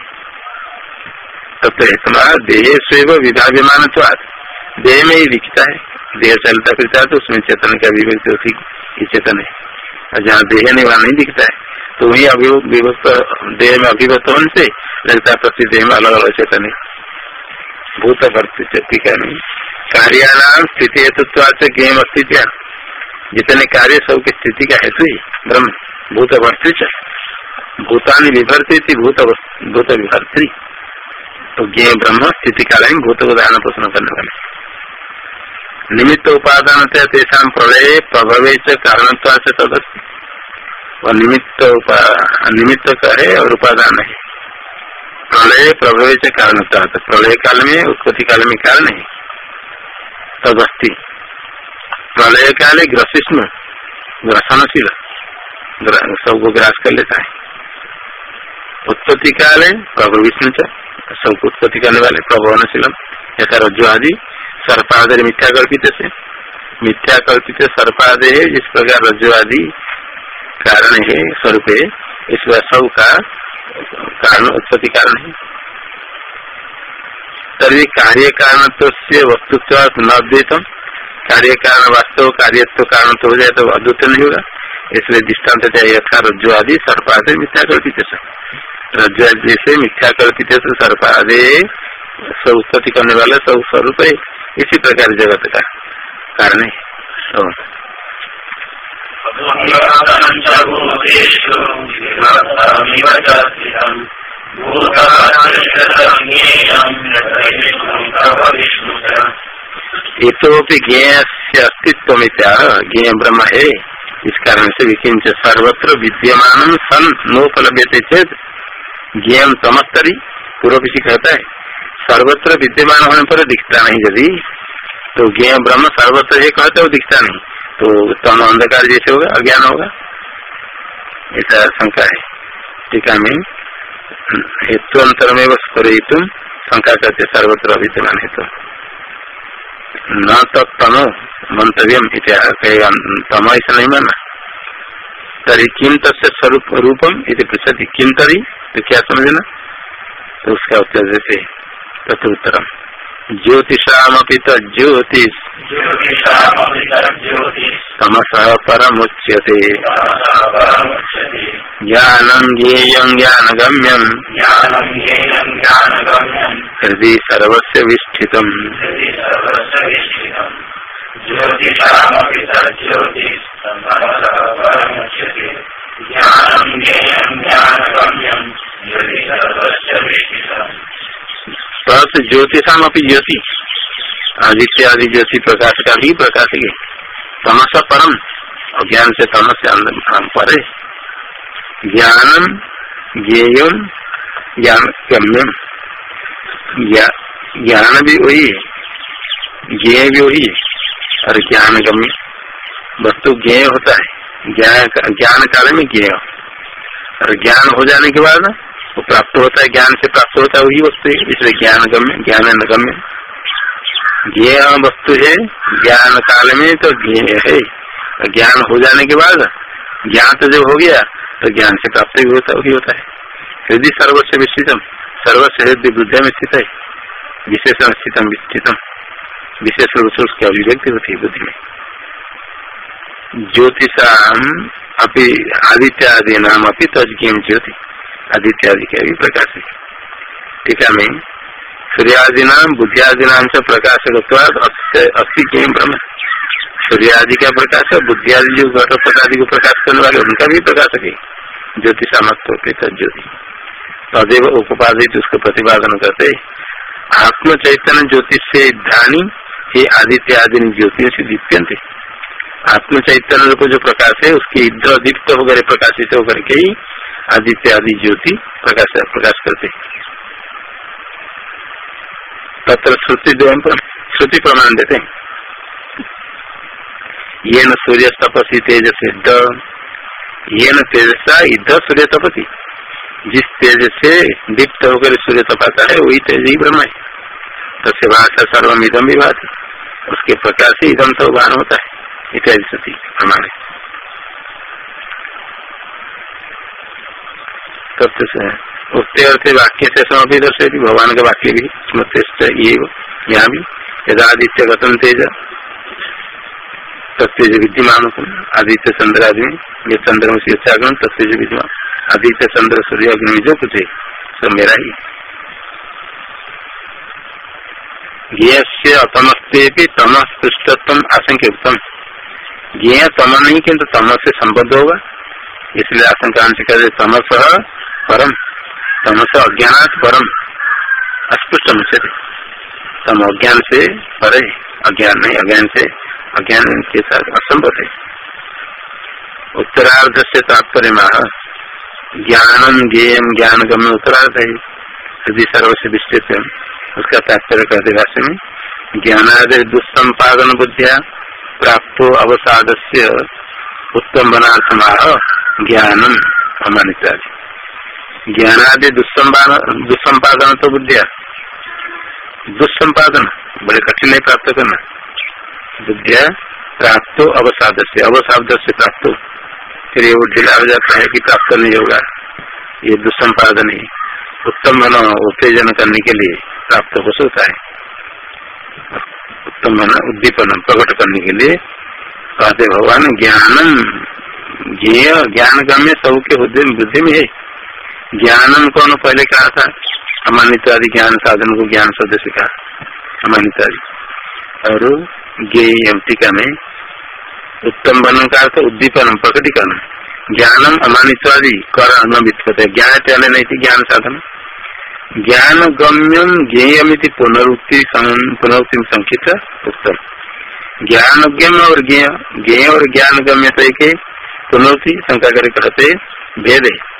तत्व देह स्व विधाव्यमान देह में ही दिखता है। देह चलता फिरता है तो उसमें चेतन का विभक्त होती चेतन है। और जहाँ देह नहीं, वहाँ नहीं दिखता है। तो वही अभिभक्त देह में अभिभक्त होने से लगता है प्रति देह में अलग अलग चेतन है। भूत टीका में कार्याणाम स्थिति हेतुत्व गेम अस्तित्व जितने कार्य सब की स्थिति का हेतु ही ब्रह्म, भूत वर्तित भूतानी विभर्ती भूत भूत विभर्ती तो ज्ञ ब्रह्म स्थिति काल में भूत दान पोषण करने वाले निमित्त उपादान तेषा प्रलय प्रभव कारण से सदस्य और निमित्त निमित्त है और उपादान है। प्रलय प्रभव कारण प्रलय काल में उत्पत्ति काल में कारण है। तदस्ती। प्रलय काल ग्रसिष्णु ग्रसनशील सबको ग्रास कर लेता है। उत्पत्ति काल है प्रभु विष्णु सबको उत्पत्ति करने वाले प्रभवनशीलम यथा रज्जु आदि सर्पादि मिथ्या कल्पित से। मिथ्या कल्पित सर्पादे है जिस प्रकार रज्जु आदि कारण है, स्वरूप है। इस सब का कारण, उत्पत्ति कारण है। तभी कार्य कारण तो वस्तुत्व न अद्वैतम। कार्य कारण वास्तव, कार्यत्व कारण तो हो जाए तो अद्वित नहीं होगा। इसलिए दृष्टांत चाहिए, यथा रज्जु आदि सर्पादे मिथ्या कल्पित रज्जु जैसे मिथ्या कल्पित सर्पादे, सब उत्पत्ति करने वाला सब स्वरूप है। इसी प्रकार जगत का कारण है। से अस्तित्व ज्ञेय ब्रह्म है। इस कारण से विकिंच सर्वत्र विद्यमान सन नोपलभ्य चेत ज्ञम तमस्तरी पूर्व किसी कहता है, सर्वत्र विद्यमान होने पर दिखता नहीं यदि तो ज्ञ ब्रह्म सर्वत्र है कहते हो दिखता नहीं। तो तम अंधकार जैसे होगा, अज्ञान होगा। ऐसा शंका है। टीका में हेतु अंतर में तुम शंका करते सर्वत्र विद्यमान हेतु। न तम मंतव्य तम ऐसा नहीं माना तरी किम तस्य स्वरूप रूपम यदि पृछति किम तरी तो क्या समझना? तो उसका उत्तर देते तथोत्तरम ज्योतिषाम ज्योतिष। तमस परमुच्यते। ज्ञानम ज्ञेयं ज्ञानगम्यम हृदय सर्वस्य विष्ठितम्। ज्योतिषाम अपनी ज्योति। आदित्य आदि ज्योति प्रकाश का भी प्रकाश है तमस परम ज्ञान से तमस से परे। ज्ञानम, ज्ञेयम, ज्ञान गम्यम। ज्ञान भी वही ज्ञेय भी वही और ज्ञान गम्य। वस्तु ज्ञेय होता है। ज्ञान काल में ज्ञेय और ज्ञान हो जाने के बाद वो प्राप्त होता है, ज्ञान से प्राप्त होता है, वही वस्तु इसलिए ज्ञान गम्य ज्ञान गम्य ज्ञेय वस्तु है, ज्ञान काल में तो ज्ञेय है। ज्ञान हो जाने के बाद, ज्ञान तो जब हो गया तो ज्ञान से प्राप्त भी होता, वही होता है। हृदय सर्वस्व विस्तृतम सर्वस्व हृदय बुद्ध में स्थित है, विशेषण स्थितम विस्तृतम विशेष रूप से उसकी अभिव्यक्ति होती है बुद्धि में। ज्योतिषाम अपनी आदित्य आदि नाम अपनी तजगीम ज्योति आदित्य आदि के भी प्रकाश। है टीका में सूर्यादि नाम बुद्धियादि नाम से प्रकाश अस्थि किम ब्रह्म सूर्यादि का प्रकाश है बुद्धियादि जो घट प्रकाश को प्रकाश करने वाले उनका भी प्रकाश है। ज्योतिषामत्व ज्योति तदेव उपाधित उसको प्रतिपादन करते आत्म चैतन्य ज्योतिष से ध्यानी ये आदित्य आदि ज्योति से दीप्यंत आत्म चैतन्य को जो प्रकाश है, उसके इधर दीप्त होकर प्रकाशित होकर के ही आदित्य आदि ज्योति प्रकाश प्रकाश करते तत्र श्रुति श्रुति प्रमाण देते ये न सूर्य तपसी तेजस सिद्ध ये न तेजसा इध सूर्य तपसी। जिस तेज से दीप्त होकर सूर्य तपाता है, वही तेज ही ब्रह्म है। भाषा सर्वम इदम विभाष उसके प्रकाश से इधम तो भान होता है। इत्यादि श्रुति प्रमाण तत्व से उठते अर्थ वाक्य से समापी दर्शे भगवान का वाक्य भी स्मृत ये यहाँ भी यदा आदित्य गतम तेज? तत्तेज विद्यमान आदित्य चंद्र आदि ये चंद्र में शिक्षागण तत्तेज विद्यमान, आदित्य चंद्र सूर्य अग्नि जो कुछ है, सब मेरा ही ज्ञ से अतमस्ते तमस्पृष्टत्म आशंक उत्तम ज्ञ तम नहीं किन्तु तम से संबद्ध होगा। इसलिए आशंका कर तमस परम तमस अज्ञान परम अस्पृष्ट मुझे तम अज्ञान से परे, अज्ञान नहीं, अज्ञान से, अज्ञान के साथ असंभव है। उत्तरार्ध से तात्पर्य माह, ज्ञानम ज्ञेयम ज्ञान गम्य उत्तरार्ध है। यदि सर्व से विस्तृत उसका तात्पर्य कहते भाष्य में, ज्ञानादि दुस्संपादन बुद्धिया प्राप्त अवसाद से उत्तम बनार्थमाह ज्ञानम अमानित ज्ञानादि दुस्संपादन तो बुद्धिया। दुस्संपादन बड़े कठिन है प्राप्त करना। बुद्धिया प्राप्त अवसाद से अवसाद से प्राप्त। फिर ये ढीला हो जाता है कि प्राप्त नहीं होगा ये दुस्संपादन है उत्तम मन उत्तेजन करने के लिए प्राप्त हो सकता है। उत्तम उद्दीपन प्रकट करने के लिए कहते भगवान, ज्ञानम, ज्ञेय ज्ञान गम्य सबके बुद्धि में है। ज्ञानम कौन पहले कहा था? अमानित आदि ज्ञान साधन को ज्ञान शब्द से कहा। अमानित आदि और ज्ञेय टीका में उत्तम बन का अर्थ उद्दीपन प्रकटीकरण ज्ञानम अमानित आदि कर वित्पत ज्ञान नहीं थी, ज्ञान साधन। ज्ञान गम्यम ज्ञेयमिति पुनरुक्ति पुनरुक्ति संकित उत्तम ज्ञान गम्य और ज्ञेय ज्ञेय और ज्ञान गम्य तो एक पुनरुक्ति शंका कर कहते भेद। है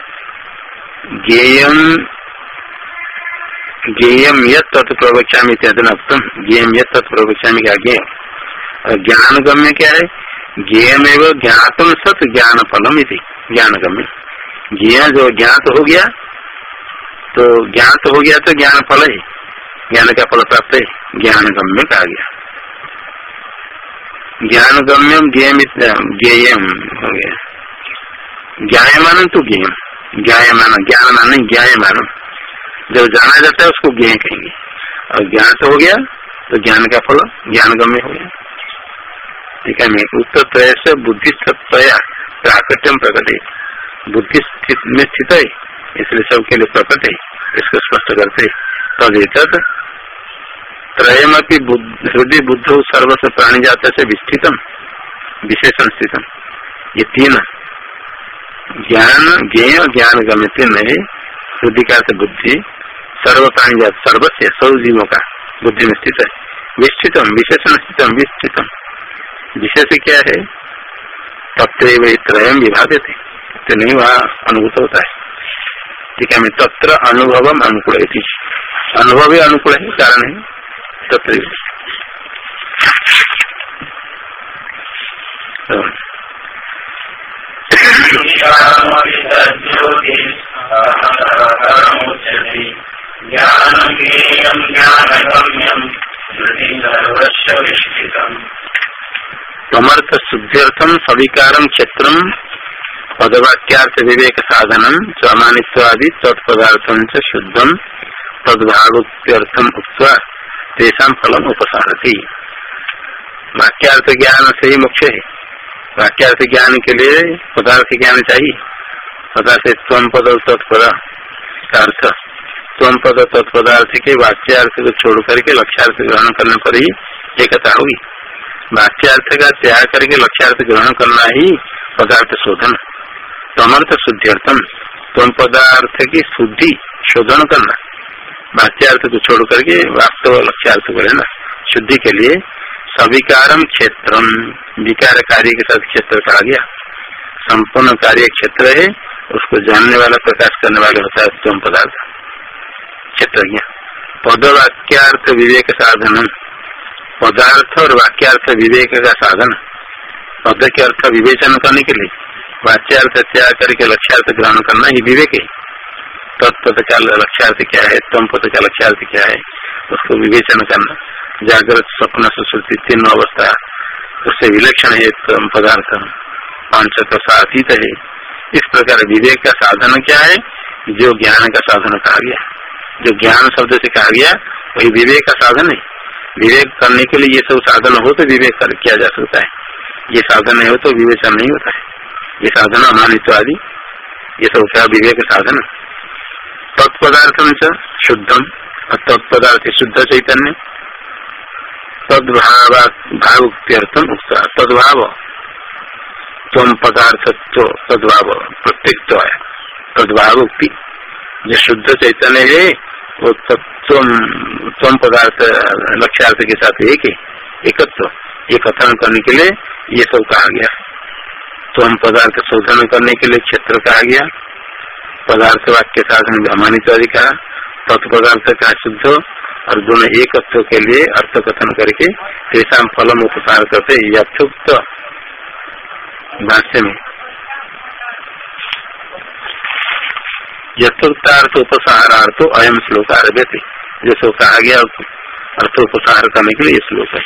ज्ञेयम ज्ञेयम यद तत्व प्रवक्षा में उत्तम ज्ञेयम यद तत्व प्रवक्षा में क्या ज्ञेय ज्ञान गम्य क्या है? ज्ञेयम एवं ज्ञातम सत ज्ञान फलम इति। ज्ञान गम्य ज्ञ जो ज्ञात हो गया तो ज्ञात हो गया तो ज्ञान फल है। ज्ञान का फल प्राप्त है। ज्ञान गम्य कहा गया। ज्ञान गम्यम ज्ञेयम हो गया। ज्ञायमान तो ज्ञेयम। ज्ञायमान ज्ञान मान नहीं, ज्ञायमान। जब जाना जाता है उसको ज्ञ कहेंगे। और ज्ञान तो हो गया तो ज्ञान का फल ज्ञान गम्य हो गया। ठीक है, मैं उत्तर से बुद्धि प्राकट्यम प्रकट। है बुद्धि में स्थित है। इसलिए सबके लिए प्रकट है इसको स्पष्ट करते तद तद त्रयमपी हृदय बुद्ध सर्वस्व प्राणी जाता से विस्थितम, विशेषण स्थितम। ये तीन ज्ञान, ज्ञेय ज्ञान गम्य नहीं बुद्धि का बुद्धि, सर्व प्राणी जात, सर्वस्व, सौ जीवों का बुद्धि में स्थित है। विस्तृतम विशेषण स्थितम विस्तृतम विशेष क्या है? तत्व त्रयम विभाग थे तो नहीं वहाँ अनुभूत होता है। ठीक है तत्र अनुभव अनुकूल अनुभव ही अनुकूल है कारण है? तत्र समर्थ शुद्ध्यर्थम सविकारम क्षेत्र पदवाक्यार्थ विवेक साधनम स्वामानित्वादि तत्पदार्थम च शुद्धम तदभागोक्त्यर्थम उत्तर तेषा फलम उपसारती। वाक्यार्थ ज्ञान से ही मुख्य है वाक्यार्थ ज्ञान के लिए पदार्थ ज्ञान चाहिए। पदार्थ स्वम पद तत्पद। का अर्थ। स्वम पद तत्पदार्थ के वाक्यार्थ को छोड़ करके लक्ष्यार्थ ग्रहण करने पर ही एकता होगी वाक्यार्थ का त्याग करके लक्ष्यार्थ ग्रहण करना ही पदार्थ शोधन। समर्थ शुद्धिर्थम स्वम पदार्थ की शुद्धि शोधन करना वाक्यार्थ को छोड़ करके वास्तव लक्ष्यार्थ को लेना शुद्धि के लिए सविकारम क्षेत्र विकार कार्य के साथ क्षेत्र कहा गया संपूर्ण कार्य क्षेत्र है उसको जानने वाला प्रकाश करने वाले होता है तुम पदार्थ क्षेत्र पद वाक्यार्थ विवेक साधन पदार्थ और वाक्यार्थ विवेक का साधन पद के अर्थ विवेचन करने के लिए वाच्यार्थ त्याग करके, लक्ष्यार्थ ग्रहण करना ही विवेक है। तत्पद का लक्ष्यार्थ क्या है तम पद का लक्ष्यार्थ क्या है, उसको विवेचन करना। जागृत स्वप्न सुश्रुति तीन अवस्था, उससे विलक्षण है तम पदार्थ। पाँच अतीत है। इस प्रकार विवेक का साधन क्या है? जो ज्ञान का साधन कहा गया। जो ज्ञान शब्द से कहा गया, वही विवेक का साधन है। विवेक करने के लिए ये सब साधन हो तो विवेक किया जा सकता है। ये साधन नहीं हो तो विवेचन नहीं होता है। ये साधन अमानित्व आदि ये सब क्या विवेक साधन? तत्पदार्थ शुद्धम और तत्पदार्थ शुद्ध चैतन्य। तदभाव भावुक्त्यर्थम तदभाव। तम पदार्थ तदभाव प्रत्येक आया तदभाव उक्ति जो शुद्ध चैतन्य है, वो तत्व तम पदार्थ, लक्ष्यार्थ के साथ एक है, एकत्व। ये कथन करने के लिए ये सब कहा गया। तो हम पदार्थ शोधन करने के लिए क्षेत्र कहा गया। पदार्थ वाक्य साधन अमानित कहा तत्पदार्थ का शुद्ध और दोनों एक के लिए अर्थ कथन करके तेसा फलम उपसार करते यथुक्त भाष्य में। यथोक्तार्थ उपसारार्थ अयम श्लोक आरभ्य जो सब कहा गया अर्थोपसार करने के लिए श्लोक है।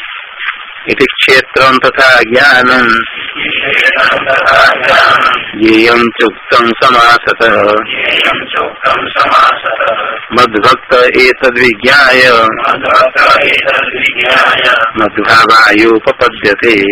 इति क्षेत्र तथा ज्ञान। येयं चुक्तं समासत। मद्भक्त एतद्विज्ञाय। मद्भावायोपपद्यते।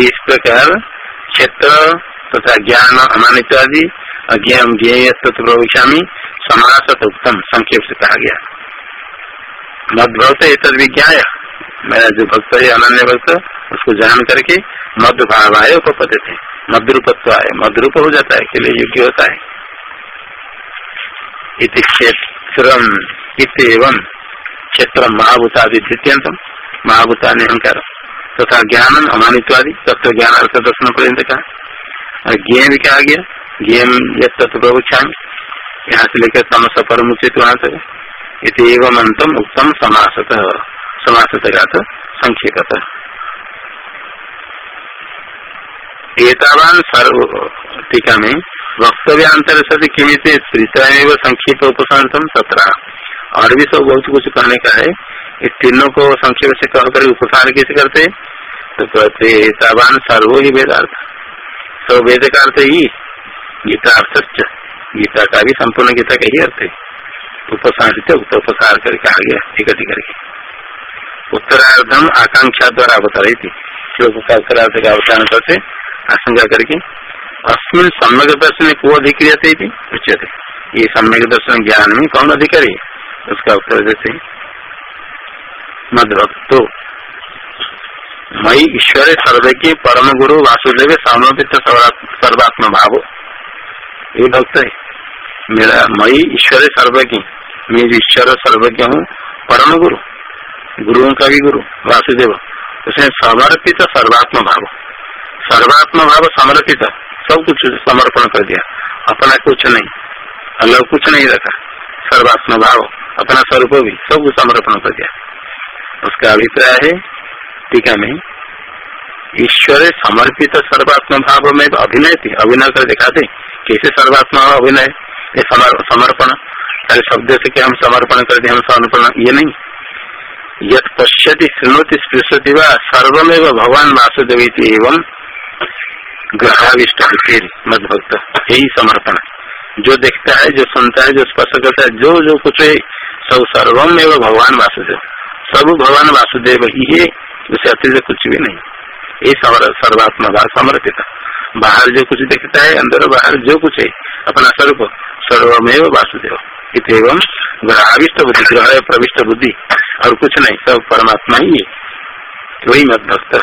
इस प्रकार क्षेत्र तथा ज्ञान अमानित आदि अज्ञान ज्ञेय प्रवक्षामी समासत उत्तम संक्षेप से कहा गया। मद भक्त तद विज्ञाय, मेरा जो भक्त है, अनन्य भक्त, उसको जान करके मध्य भाव आए उपपते थे मध्यरूपत्व आए मध्यरूप हो जाता है, के लिए योग्य होता है। इति क्षेत्र एवं क्षेत्र महाभूतादि द्वितीयंतम महाभूता ने अहंकार तथा ज्ञान अमानित्वादि तत्व ज्ञान अर्थ दर्शन पर्यंत कहा और ज्ञ भी कहा गया ज्ञम तत्व यहाँ से लेकर तमस परम उचित वहाँ तक एवं अंतम उत्तम समासत समासत का संक्षेपत। एतावान सर्व, टीका में वक्तव्यांतर सती किमित त्रितरमेव संक्षेप उपशांतम सत्रह और भी सब बहुत कुछ कहने का है। इस तीनों को संक्षेप से कहकर उपसार कैसे करते? तो कहते सावान सर्वो ही वेदार्थ। सब वेद का अर्थ ही गीता अर्थ गीता का भी संपूर्ण गीता का ही अर्थ है। उपसारित उपसार करके कहा गया इकट्ठी करके। उत्तरार्धम आकांक्षा द्वारा अवतरित थी श्लोक का उत्तरार्थ का अवतारण करते, आशंका करके। अस्मिन सम्यक दर्शन को अधिक्रिय थे उच्चते ये सम्यक दर्शन ज्ञान में कौन अधिकारी है? उसका उत्तर देते मदभक्तो मई ईश्वर सर्वज्ञ परम गुरु वासुदेव समर्पित सर्वात्म भाव। ये भक्त है। मेरा मई ईश्वर सर्वज्ञ मैं ईश्वर सर्वज्ञ हूँ, परम गुरु। गुरुओं का भी गुरु, वासुदेव। उसने समर्पित सर्वात्म भाव। सर्वात्म भाव समर्पित। सब कुछ समर्पण कर दिया। अपना कुछ नहीं। अलग कुछ नहीं रखा। सर्वात्म भाव। अपना स्वरूप भी सब कुछ समर्पण कर दिया। उसका अभिप्राय है, टीका में ईश्वर समर्पित सर्वात्म भाव में अभिनय थी। अभिनय कर दिखाते। कैसे सर्वात्मा अभिनय? समर्पण। अरे शब्द से क्या हम समर्पण कर दे हम समर्पण, ये नहीं। यद पश्यति श्रृणति स्पृशति व सर्वमेव भगवान वासुदेव एवं ग्रहाविष्ट मद भक्त यही समर्पण। जो देखता है, जो सुनता है, जो स्पर्श करता है, जो जो कुछ सब सर्वम एवं भगवान वासुदेव। सब भगवान वासुदेव ही है उसे अतिरिक्त कुछ भी नहीं। ये सर्वात्मा भाव समर्पित बाहर जो कुछ देखता है, अंदर बाहर जो कुछ है, अपना स्वरूप, सर्वमेव वासुदेव। इतम ग्रहाविष्ट बुद्धि, ग्रह प्रविष्ट बुद्धि, और कुछ नहीं, सब परमात्मा ही है। वही मत भक्त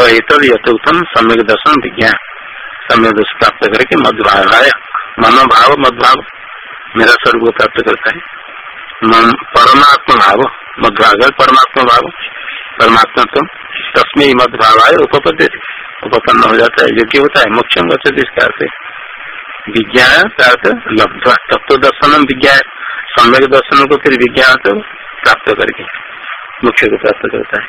सहित यथोत्तम सम्यक दर्शन विज्ञान। सम्यक दर्शन प्राप्त करके मध्य भाव आया मनोभाव मदभाव मेरा स्वरूप प्राप्त करता है। परमात्मा भाव मध्वागर परमात्मा भाव। परमात्मा तो तस्में मत भाव उपपद्य उपपन्न हो जाता है, योग्य होता है, मोक्ष गच्छति इसका विज्ञान का अर्थ लब्ध, तत्व दर्शन विज्ञान, सम्यक दर्शन को फिर विज्ञान तो प्राप्त करके मुख्य को प्राप्त करता है।